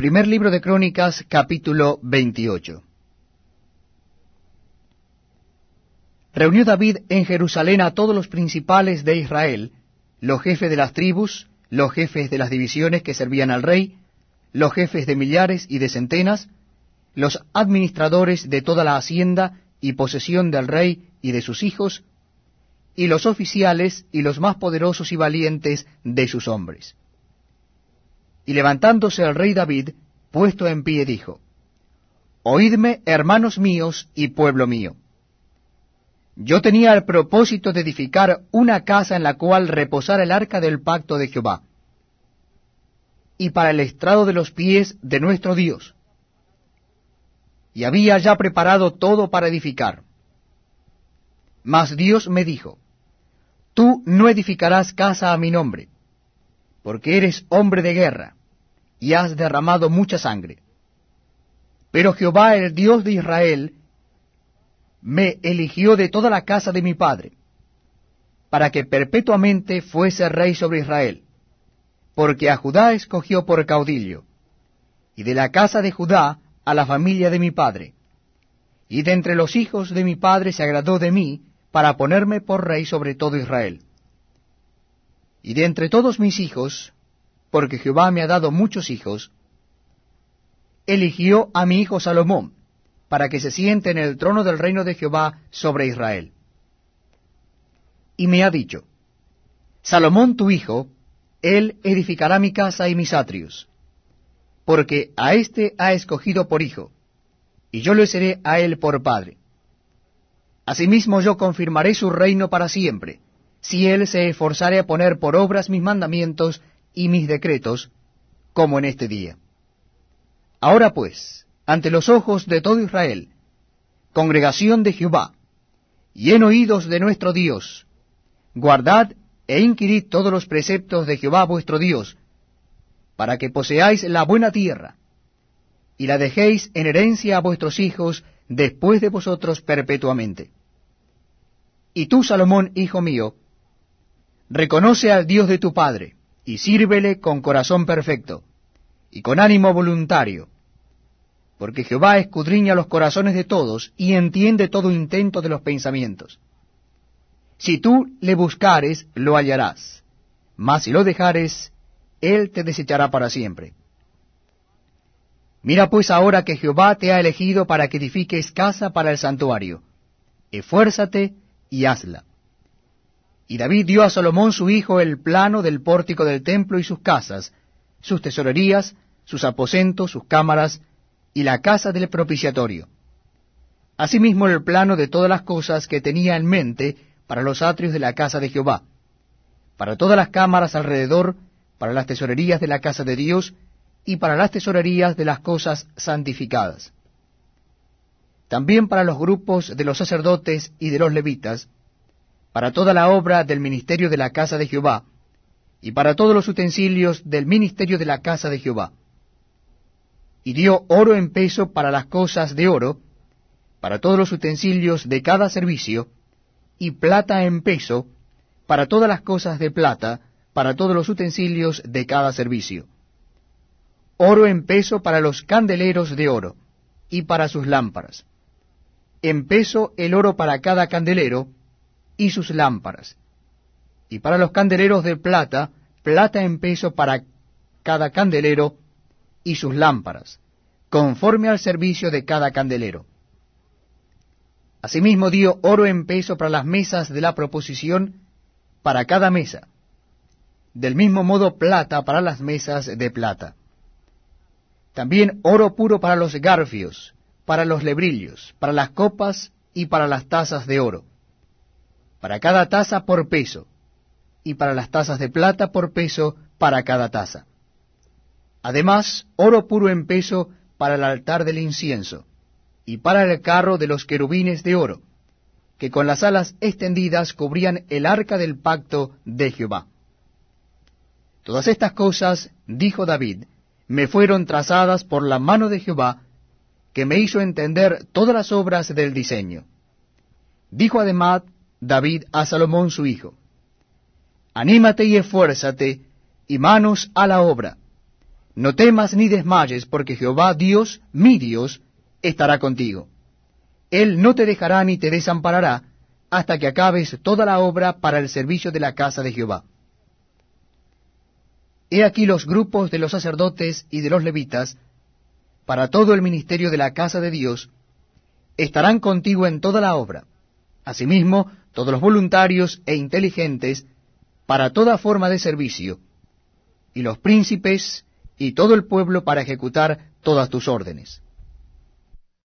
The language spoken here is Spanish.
Primer libro de Crónicas, capítulo 28. Reunió David en Jerusalén a todos los principales de Israel, los jefes de las tribus, los jefes de las divisiones que servían al rey, los jefes de millares y de centenas, los administradores de toda la hacienda y posesión del rey y de sus hijos, y los oficiales y los más poderosos y valientes de sus hombres. Y levantándose el rey David, puesto en pie, dijo, Oídme, hermanos míos y pueblo mío. Yo tenía el propósito de edificar una casa en la cual reposara el arca del pacto de Jehová, y para el estrado de los pies de nuestro Dios. Y había ya preparado todo para edificar. Mas Dios me dijo, Tú no edificarás casa a mi nombre, porque eres hombre de guerra, y has derramado mucha sangre. Pero Jehová, el Dios de Israel, me eligió de toda la casa de mi padre, para que perpetuamente fuese rey sobre Israel, porque a Judá escogió por caudillo, y de la casa de Judá a la familia de mi padre, y de entre los hijos de mi padre se agradó de mí, para ponerme por rey sobre todo Israel. Y de entre todos mis hijos, porque Jehová me ha dado muchos hijos, eligió a mi hijo Salomón, para que se siente en el trono del reino de Jehová sobre Israel. Y me ha dicho, Salomón tu hijo, él edificará mi casa y mis atrios, porque a éste ha escogido por hijo, y yo le seré a él por padre. Asimismo yo confirmaré su reino para siempre, si él se esforzare a poner por obras mis mandamientos y mis decretos, como en este día. Ahora pues, ante los ojos de todo Israel, congregación de Jehová, y en oídos de nuestro Dios, guardad e inquirid todos los preceptos de Jehová vuestro Dios, para que poseáis la buena tierra, y la dejéis en herencia a vuestros hijos después de vosotros perpetuamente. Y tú, Salomón, hijo mío, reconoce al Dios de tu Padre, y sírvele con corazón perfecto, y con ánimo voluntario, porque Jehová escudriña los corazones de todos, y entiende todo intento de los pensamientos. Si tú le buscares, lo hallarás, mas si lo dejares, él te desechará para siempre. Mira pues ahora que Jehová te ha elegido para que edifiques casa para el santuario. Esfuérzate y hazla. Y David dio a Salomón su hijo el plano del pórtico del templo y sus casas, sus tesorerías, sus aposentos, sus cámaras, y la casa del propiciatorio. Asimismo el plano de todas las cosas que tenía en mente para los atrios de la casa de Jehová, para todas las cámaras alrededor, para las tesorerías de la casa de Dios, y para las tesorerías de las cosas santificadas también para los grupos de los sacerdotes y de los levitas, para toda la obra del ministerio de la casa de Jehová, y para todos los utensilios del ministerio de la casa de Jehová. Y dio oro en peso para las cosas de oro, para todos los utensilios de cada servicio, y plata en peso, para todas las cosas de plata, para todos los utensilios de cada servicio. Oro en peso para los candeleros de oro, y para sus lámparas en peso el oro para cada candelero y sus lámparas. Y para los candeleros de plata, plata en peso para cada candelero y sus lámparas, conforme al servicio de cada candelero. Asimismo dio oro en peso para las mesas de la proposición para cada mesa. Del mismo modo plata para las mesas de plata. También oro puro para los garfios, para los lebrillos, para las copas y para las tazas de oro, para cada taza por peso, y para las tazas de plata por peso para cada taza. Además, oro puro en peso para el altar del incienso, y para el carro de los querubines de oro, que con las alas extendidas cubrían el arca del pacto de Jehová. Todas estas cosas, dijo David, me fueron trazadas por la mano de Jehová que me hizo entender todas las obras del diseño. Dijo además David a Salomón su hijo, Anímate y esfuérzate, y manos a la obra. No temas ni desmayes, porque Jehová Dios, mi Dios, estará contigo. Él no te dejará ni te desamparará, hasta que acabes toda la obra para el servicio de la casa de Jehová. He aquí los grupos de los sacerdotes y de los levitas, para todo el ministerio de la casa de Dios, estarán contigo en toda la obra. Asimismo, todos los voluntarios e inteligentes para toda forma de servicio, y los príncipes y todo el pueblo para ejecutar todas tus órdenes.